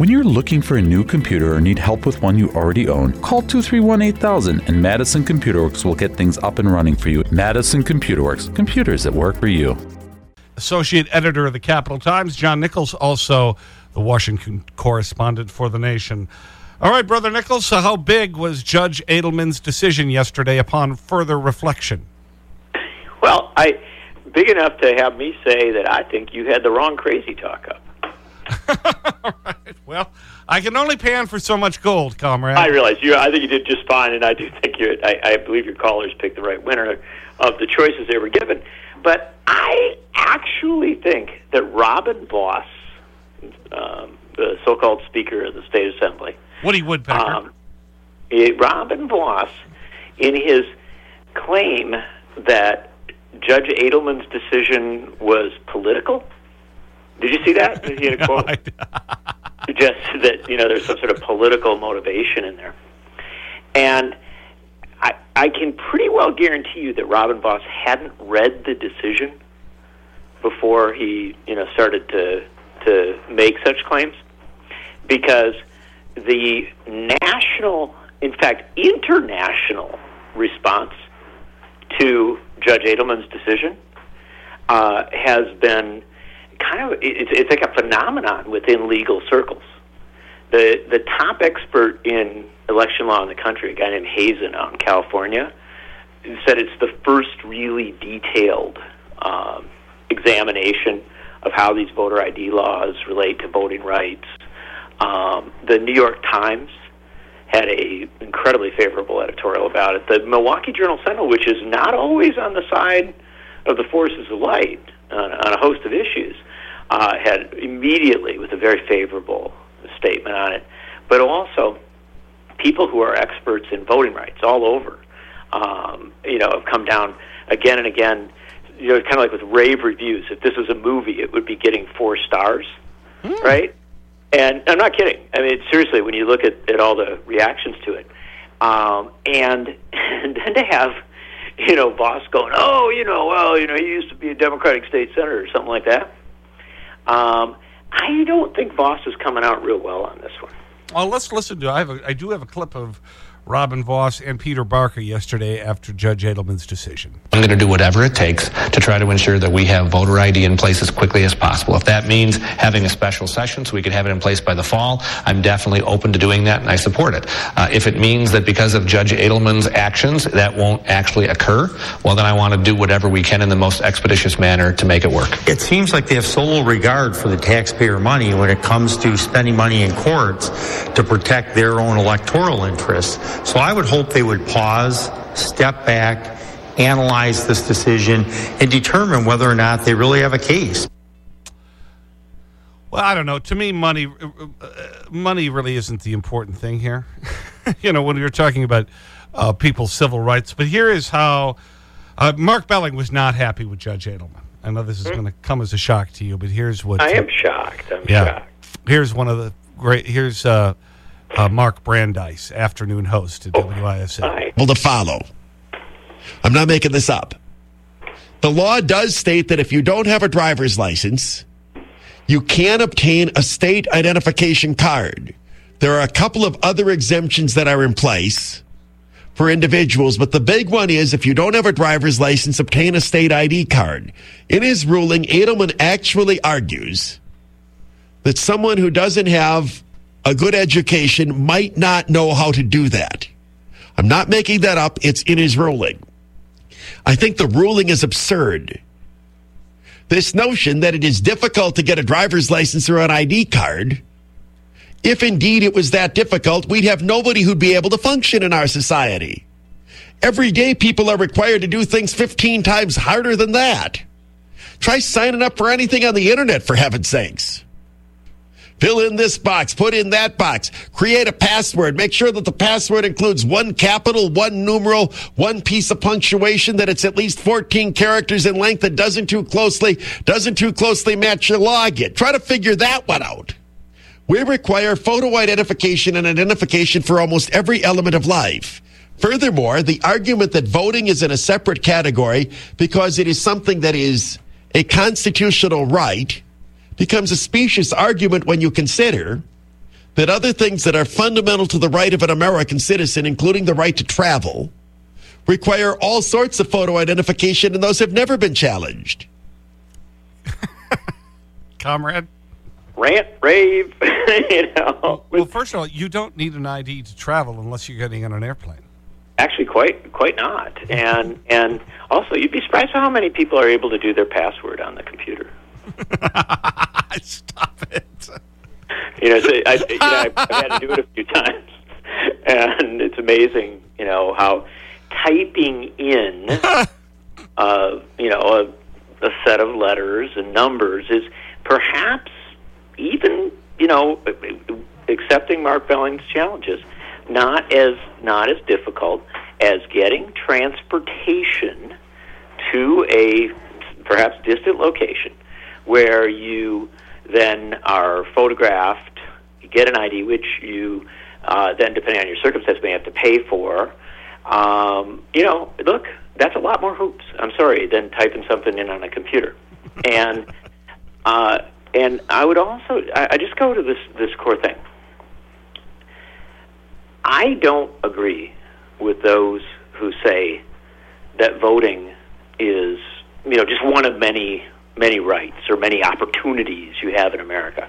When you're looking for a new computer or need help with one you already own, call 231 8000 and Madison Computer Works will get things up and running for you. Madison Computer Works, computers that work for you. Associate editor of the Capital Times, John Nichols, also the Washington correspondent for The Nation. All right, Brother Nichols, so how big was Judge Adelman's decision yesterday upon further reflection? Well, I big enough to have me say that I think you had the wrong crazy talk up. Right. Well, I can only pan for so much gold, comrade. I realize you. I think you did just fine, and I do think you. I, I believe your callers picked the right winner of the choices they were given. But I actually think that Robin Vos, um, the so-called Speaker of the State Assembly, Woody Woodpecker, um, it, Robin Vos, in his claim that Judge Adelman's decision was political. Did you see that? Did you get a quote? I- suggested that you know there's some sort of political motivation in there, and I I can pretty well guarantee you that Robin Vos hadn't read the decision before he you know started to to make such claims, because the national, in fact, international response to Judge Adelman's decision uh, has been kind of it's, it's like a phenomenon within legal circles. The the top expert in election law in the country, a guy named Hasen out in California, said it's the first really detailed um, examination of how these voter ID laws relate to voting rights. Um, the New York Times had a incredibly favorable editorial about it. The Milwaukee Journal Sentinel, which is not always on the side of the forces of light on, on a host of issues, uh, had immediately with a very favorable statement on it. But also, people who are experts in voting rights all over, um, you know, have come down again and again. You know, kind of like with rave reviews. If this was a movie, it would be getting four stars, right? And I'm not kidding. I mean, seriously, when you look at, at all the reactions to it, um, and and then to have, you know, boss going, oh, you know, well, you know, he used to be a Democratic state senator or something like that. Um, I don't think Vos is coming out real well on this one. well, let's listen to I, have a, I do have a clip of Robin Vos and Peter Barca yesterday after Judge Adelman's decision. I'm going to do whatever it takes to try to ensure that we have voter ID in place as quickly as possible. If that means having a special session so we can have it in place by the fall, I'm definitely open to doing that and I support it. Uh, if it means that because of Judge Adelman's actions that won't actually occur, well, then I want to do whatever we can in the most expeditious manner to make it work. It seems like they have so little regard for the taxpayer money when it comes to spending money in courts to protect their own electoral interests. So I would hope they would pause, step back, analyze this decision, and determine whether or not they really have a case. Well, I don't know. To me, money, uh, uh, money really isn't the important thing here. you know, when you're talking about uh, people's civil rights. But here is how uh, Mark Belling was not happy with Judge Adelman. I know this is going to come as a shock to you, but here's what. I am shocked. I'm Yeah. shocked. Here's one of the great. Here's uh, uh, Mark Brandeis, afternoon host at WISN. Hi. to follow. I'm not making this up. The law does state that if you don't have a driver's license, you can obtain a state identification card. There are a couple of other exemptions that are in place for individuals, but the big one is if you don't have a driver's license, obtain a state ID card. In his ruling, Adelman actually argues that someone who doesn't have a good education might not know how to do that. I'm not making that up. It's in his ruling. I think the ruling is absurd. This notion that it is difficult to get a driver's license or an ID card, if indeed it was that difficult, we'd have nobody who'd be able to function in our society. Every day, people are required to do things 15 times harder than that. Try signing up for anything on the internet, for heaven's sakes. Fill in this box, put in that box, create a password, make sure that the password includes one capital, one numeral, one piece of punctuation, that it's at least 14 characters in length that doesn't too closely, doesn't too closely match your login. Try to figure that one out. We require photo identification and identification for almost every element of life. Furthermore, the argument that voting is in a separate category because it is something that is a constitutional right becomes a specious argument when you consider that other things that are fundamental to the right of an American citizen, including the right to travel, require all sorts of photo identification, and those have never been challenged. Comrade? Rant, rave, you know. Well, first of all, you don't need an ID to travel unless you're getting on an airplane. Actually, quite quite not. And and also, you'd be surprised how many people are able to do their password on the computer. Stop it. You know, so I, you know, I've had to do it a few times, and it's amazing. You know how typing in, uh, you know, a, a set of letters and numbers is perhaps even, you know, accepting Mark Belling's challenges, not as not as difficult as getting transportation to a perhaps distant location where you then are photographed, you get an ID, which you uh, then, depending on your circumstance, may have to pay for. Um, you know, look, that's a lot more hoops. I'm sorry, than typing something in on a computer. And uh, and I would also, I, I just go to this this core thing. I don't agree with those who say that voting is, you know, just one of many many rights or many opportunities you have in America.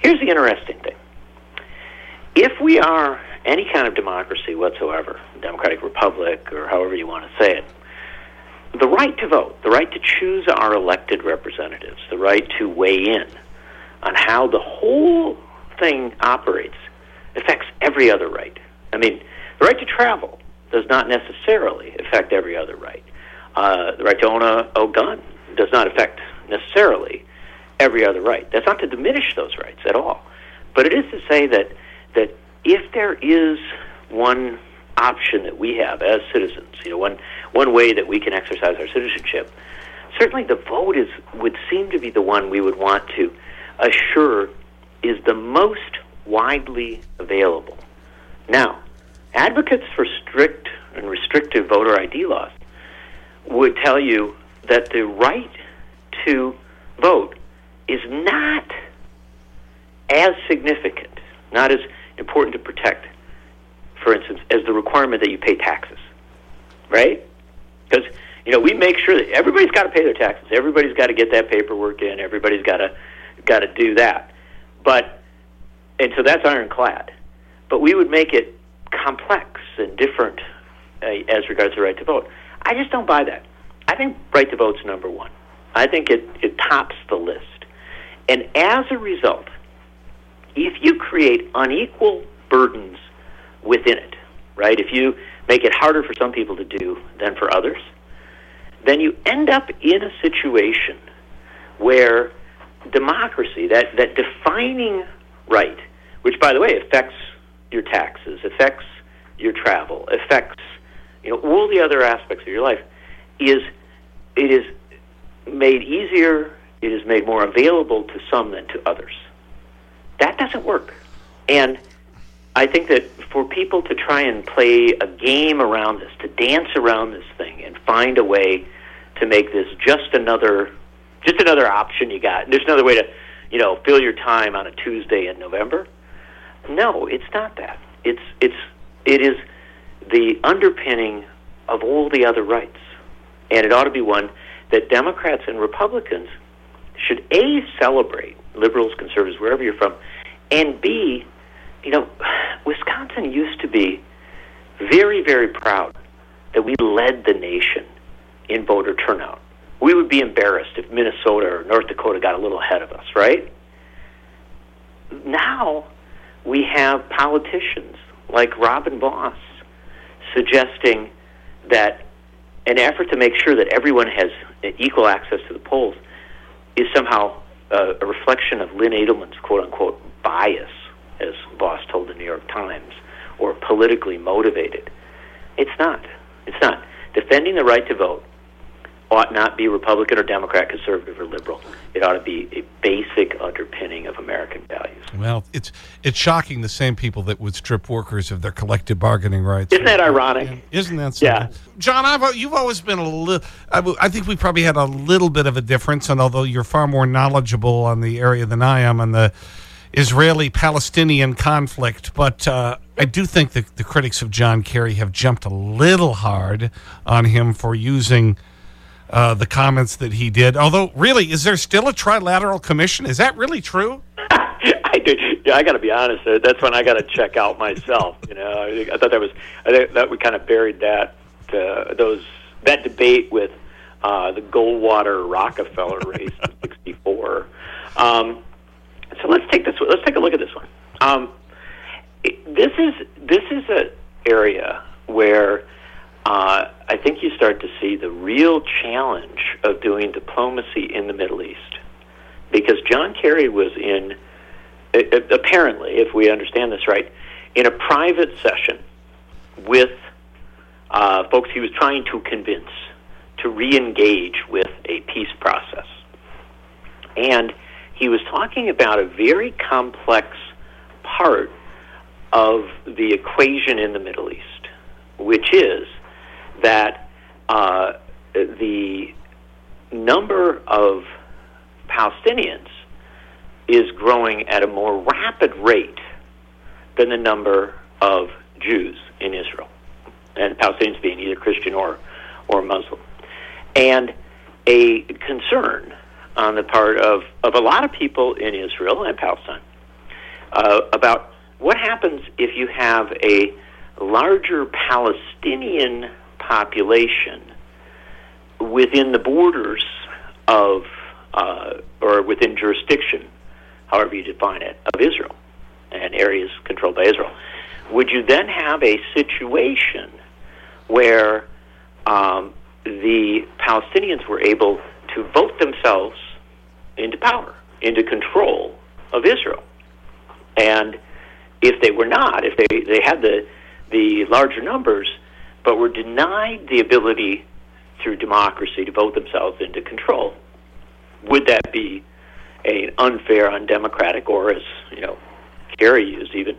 Here's the interesting thing. If we are any kind of democracy whatsoever, democratic republic or however you want to say it, the right to vote, the right to choose our elected representatives, the right to weigh in on how the whole thing operates affects every other right. I mean, the right to travel does not necessarily affect every other right. Uh, the right to own a, a gun does not affect necessarily every other right. That's not to diminish those rights at all, but it is to say that that if there is one option that we have as citizens, you know, one one way that we can exercise our citizenship, certainly the vote is would seem to be the one we would want to assure is the most widely available. Now, advocates for strict and restrictive voter ID laws would tell you that the right to vote is not as significant, not as important to protect, for instance, as the requirement that you pay taxes, right? Because you know we make sure that everybody's got to pay their taxes, everybody's got to get that paperwork in, everybody's got to got to do that, but and so that's ironclad. But we would make it complex and different uh, as regards the right to vote. I just don't buy that. I think right to vote's number one. I think it, it tops the list. And as a result, if you create unequal burdens within it, right, if you make it harder for some people to do than for others, then you end up in a situation where democracy, that, that defining right, which, by the way, affects your taxes, affects your travel, affects you know all the other aspects of your life, is it is made easier, it is made more available to some than to others. That doesn't work. And I think that for people to try and play a game around this, to dance around this thing and find a way to make this just another just another option you got. There's another way to, you know, fill your time on a Tuesday in November. No, it's not that. It's it's it is the underpinning of all the other rights. And it ought to be one that Democrats and Republicans should A, celebrate, liberals, conservatives, wherever you're from, and B, you know, Wisconsin used to be very, very proud that we led the nation in voter turnout. We would be embarrassed if Minnesota or North Dakota got a little ahead of us, right? Now we have politicians like Robin Vos suggesting that an effort to make sure that everyone has equal access to the polls is somehow uh, a reflection of Lynn Adelman's quote unquote bias, as Vos told the New York Times, or politically motivated. It's not. It's not. Defending the right to vote ought not be Republican or Democrat, conservative or liberal. It ought to be a basic underpinning of American values. Well, it's, it's shocking the same people that would strip workers of their collective bargaining rights. Isn't that ironic? Isn't that something? Yeah. John, I've, you've always been a little, I, I think we probably had a little bit of a difference, and although you're far more knowledgeable on the area than I am, on the, Israeli Palestinian conflict, but uh, I do think that the critics of John Kerry have jumped a little hard on him for using uh, the comments that he did. Although, really, is there still a trilateral commission? Is that really true? I. Yeah, I got to be honest. uh, That's when I got to check out myself. You know, I, I thought that was. I think that we kind of buried that uh, those that debate with uh, the Goldwater Rockefeller race in '64. Um, so let's take this. Let's take a look at this one. Um, it- this is this is an area where uh, I think you start to see the real challenge of doing diplomacy in the Middle East, because John Kerry was in apparently, if we understand this right, in a private session with uh, folks he was trying to convince to re-engage with a peace process, and he was talking about a very complex part of the equation in the Middle East, which is that uh, the number of Palestinians is growing at a more rapid rate than the number of Jews in Israel, and Palestinians being either Christian or or Muslim, and a concern on the part of, of a lot of people in Israel and Palestine uh, about what happens if you have a larger Palestinian population within the borders of uh, or within jurisdiction, however you define it, of Israel and areas controlled by Israel. Would you then have a situation where um, the Palestinians were able to vote themselves into power, into control of Israel? And if they were not, if they, they had the, the larger numbers, but were denied the ability through democracy to vote themselves into control, would that be an unfair, undemocratic, or as you know, Kerry used even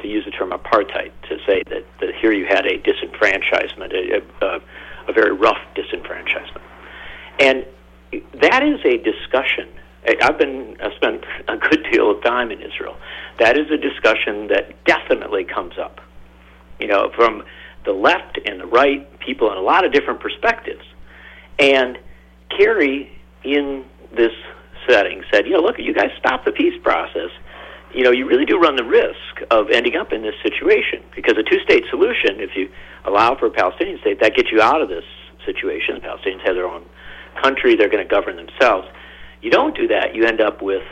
to use the term apartheid to say that, that here you had a disenfranchisement, a, a, a very rough disenfranchisement, and that is a discussion. I've been I've spent a good deal of time in Israel. That is a discussion that definitely comes up. You know, from the left and the right, people in a lot of different perspectives. And Kerry, in this setting, said, you know, look, you guys stop the peace process. You know, you really do run the risk of ending up in this situation because a two-state solution, if you allow for a Palestinian state, that gets you out of this situation. The Palestinians have their own country; they're going to govern themselves. You don't do that, you end up with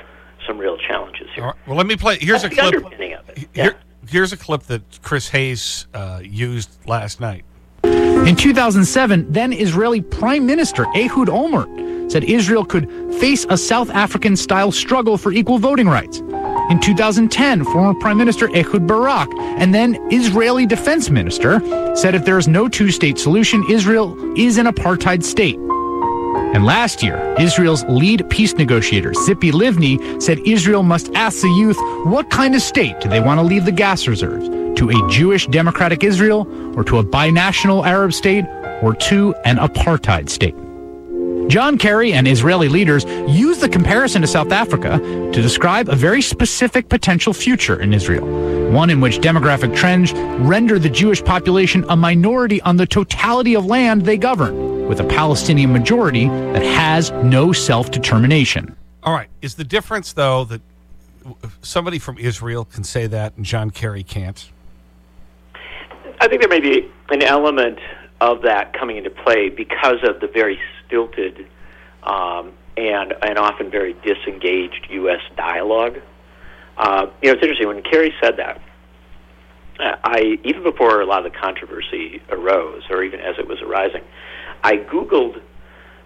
some real challenges here. Right, Well, let me play. Here's That's a clip. underpinning of it. Yeah. Here, here's a clip that Chris Hayes uh, used last night. In 2007, then Israeli Prime Minister Ehud Olmert said Israel could face a South African style struggle for equal voting rights. In 2010, former Prime Minister Ehud Barak and then Israeli Defense Minister said if there is no two state solution, Israel is an apartheid state. And last year, Israel's lead peace negotiator, Tzipi Livni, said Israel must ask the youth what kind of state do they want to leave the gas reserves? To a Jewish democratic Israel, or to a binational Arab state, or to an apartheid state? John Kerry and Israeli leaders use the comparison to South Africa to describe a very specific potential future in Israel, one in which demographic trends render the Jewish population a minority on the totality of land they govern, with a Palestinian majority that has no self determination. All right. Is the difference, though, that somebody from Israel can say that and John Kerry can't? I think there may be an element of that coming into play because of the very stilted um, and and often very disengaged U.S. dialogue. Uh, you know, it's interesting when Kerry said that. uh, I even before a lot of the controversy arose, or even as it was arising, I googled.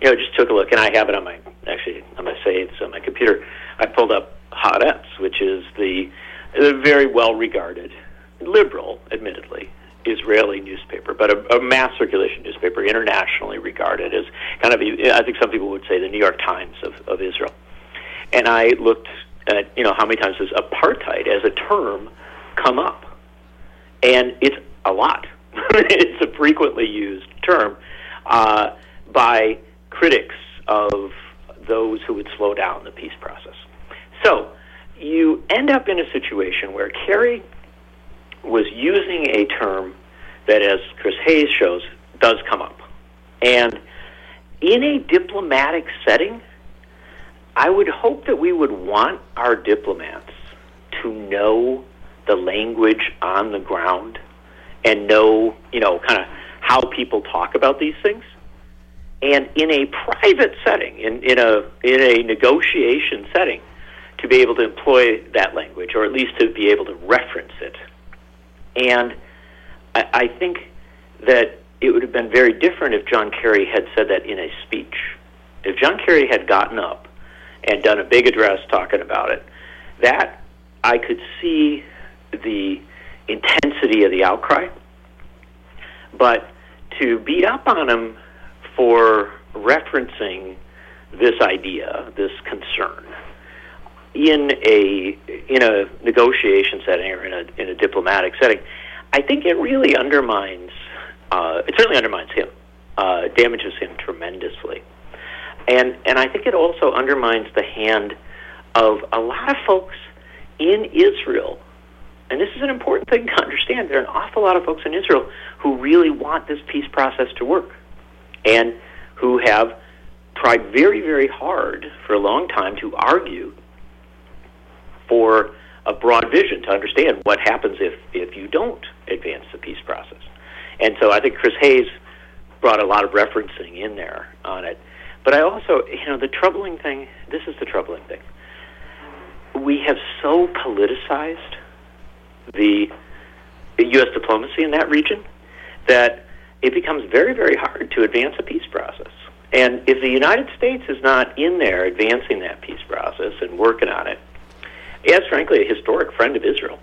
You know, just took a look, and I have it on my actually on my saves on my computer. I pulled up Haaretz, which is the, the very well regarded, liberal, admittedly, Israeli newspaper, but a, a mass circulation newspaper, internationally regarded as kind of, I think some people would say the New York Times of, of Israel. And I looked at, you know, how many times does apartheid as a term come up? And it's a lot. it's a frequently used term uh, by critics of those who would slow down the peace process. So, you end up in a situation where Kerry was using a term that, as Chris Hayes shows, does come up. And in a diplomatic setting, I would hope that we would want our diplomats to know the language on the ground and know, you know, kind of how people talk about these things. And in a private setting, in, in a in a negotiation setting, to be able to employ that language, or at least to be able to reference it. And I, I think that it would have been very different if John Kerry had said that in a speech. If John Kerry had gotten up and done a big address talking about it, that I could see the intensity of the outcry. But to beat up on him for referencing this idea, this concern, in a in a negotiation setting or in a in a diplomatic setting, I think it really undermines. Uh, it certainly undermines him, uh, damages him tremendously, and and I think it also undermines the hand of a lot of folks in Israel. And this is an important thing to understand. There are an awful lot of folks in Israel who really want this peace process to work, and who have tried very, very hard for a long time to argue for a broad vision to understand what happens if, if you don't advance the peace process. And so I think Chris Hayes brought a lot of referencing in there on it. But I also, you know, the troubling thing, this is the troubling thing. We have so politicized the U.S. diplomacy in that region that it becomes very, very hard to advance a peace process. And if the United States is not in there advancing that peace process and working on it, as frankly a historic friend of Israel,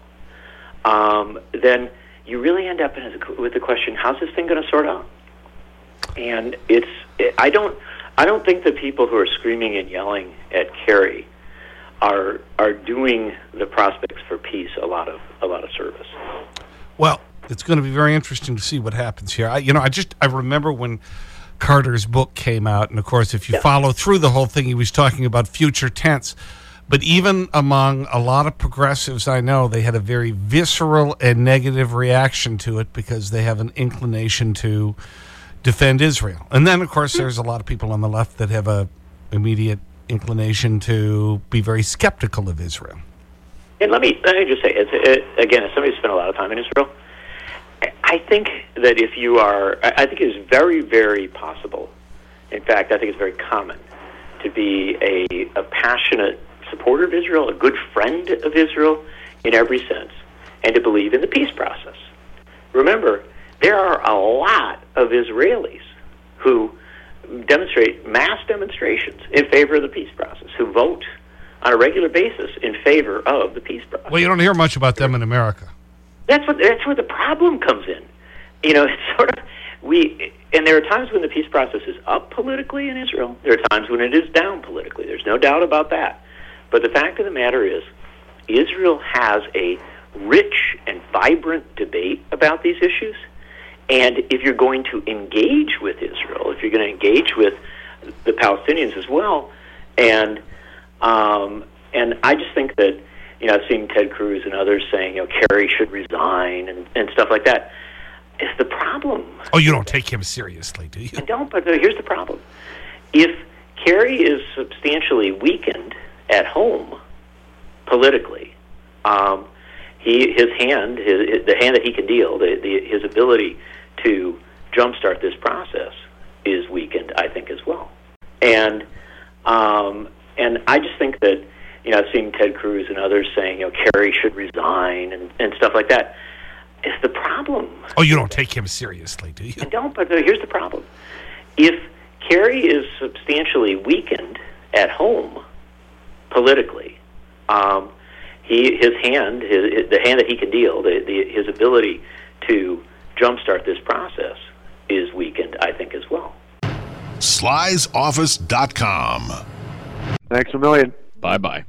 um, then you really end up a, with the question: How's this thing going to sort out? And it's I don't I don't think the people who are screaming and yelling at Kerry are are doing the prospects for peace a lot of a lot of service. Well, it's going to be very interesting to see what happens here. I, you know, I just I remember when. Carter's book came out, and of course, if you yeah. follow through the whole thing, he was talking about future tense. But even among a lot of progressives I know, they had a very visceral and negative reaction to it because they have an inclination to defend Israel. And then, of course, there's a lot of people on the left that have a immediate inclination to be very skeptical of Israel. And let me, let me just say, it, again, as somebody who spent a lot of time in Israel, I think that if you are, I think it is very, very possible. In fact, I think it's very common to be a, a passionate supporter of Israel, a good friend of Israel in every sense, and to believe in the peace process. Remember, there are a lot of Israelis who demonstrate mass demonstrations in favor of the peace process, who vote on a regular basis in favor of the peace process. Well, you don't hear much about them in America. That's what that's where the problem comes in. You know, it's sort of we and there are times when the peace process is up politically in Israel. There are times when it is down politically. There's no doubt about that. But the fact of the matter is, Israel has a rich and vibrant debate about these issues. And if you're going to engage with Israel, if you're going to engage with the Palestinians as well, and um, and I just think that you know I've seen Ted Cruz and others saying you know Kerry should resign and, and stuff like that. Is the problem? Oh, you don't take him seriously, do you? I don't. But here's the problem: if Kerry is substantially weakened at home politically. Um, he his hand, his, his, the hand that he can deal, the, the, his ability to jumpstart this process is weakened, I think, as well. And um, and I just think that you know I've seen Ted Cruz and others saying you know Kerry should resign and, and stuff like that. Is the problem? Oh, you don't take him seriously, do you? I don't. But here's the problem: if Kerry is substantially weakened at home politically. Um, he his hand, his, the hand that he can deal, the, the, his ability to jumpstart this process is weakened, I think, as well. Sly'sOffice.com. Thanks a million. Bye bye.